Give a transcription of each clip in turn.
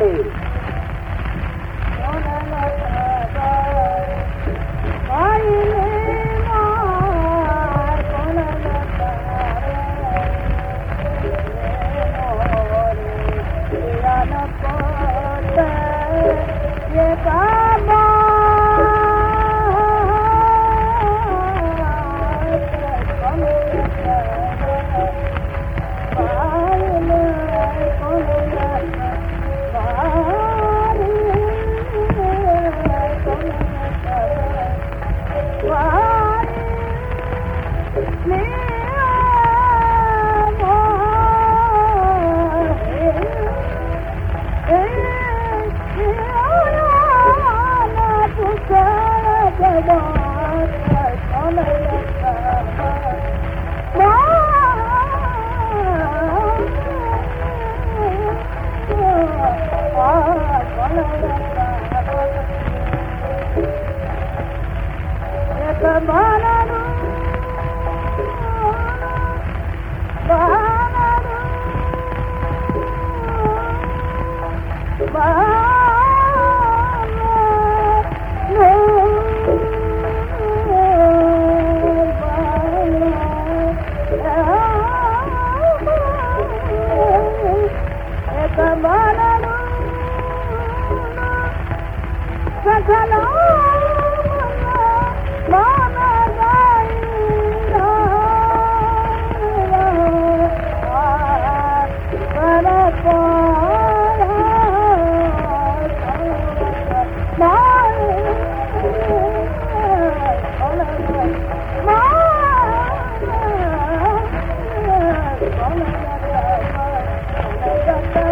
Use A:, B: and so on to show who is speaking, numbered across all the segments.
A: move.
B: त माना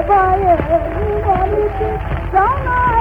B: பாடி Sana